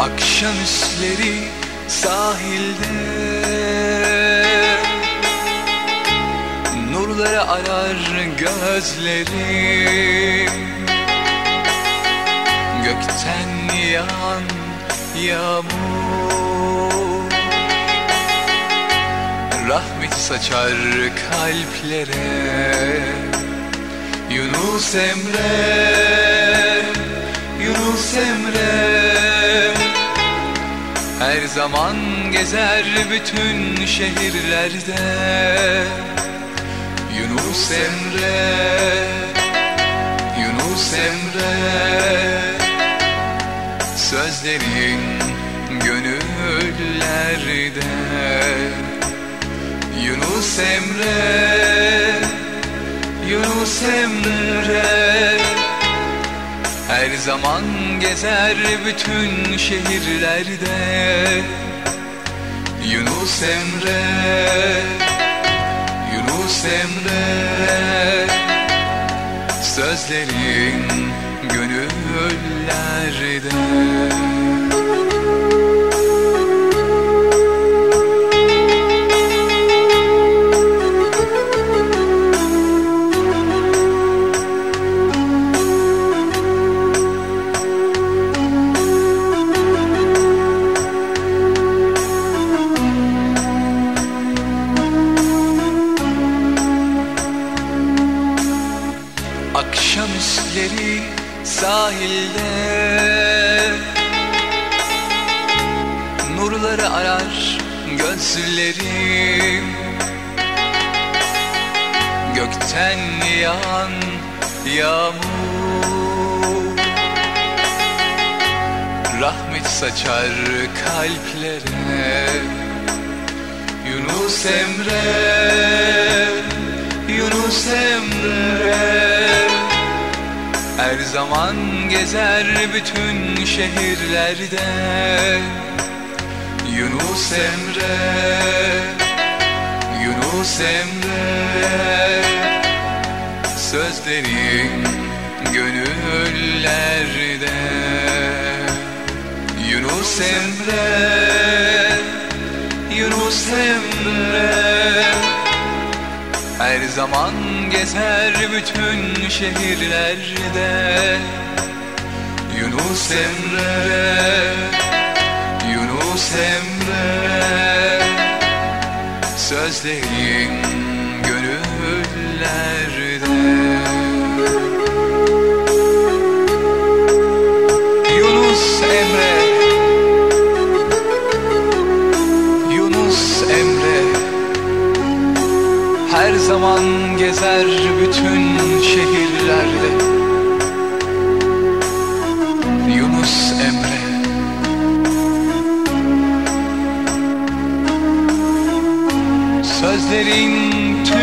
Akşamüstleri sahilde. Nurları arar gözlerim Gökten yağan yağmur. Rahmeti saçar kalplere. Yunus Emre Yunus Emre zaman gezer bütün şehirlerde. Yunus Emre Yunus Emre. Sözlerin gönüllerde. Yunus Emre Yunus Emre her zaman gezer bütün şehirlerde. Yunus Emre Yunus Emre. Sözlerin gönüllerde Akşamüstleri sahilde. Nurları arar gözlerim. Gökten yağan yağmur. Rahmet saçar kalplere. Yunus Emre her zaman gezer bütün şehirlerde. Yunus Emre Yunus Emre. Sözlerin gönüllerde. Yunus Emre Yunus Emre her zaman gezer bütün şehirlerde. Yunus Emre Yunus Emre. Sözlerin bütün şehirlerde. Yunus Emre. Sözlerin tüm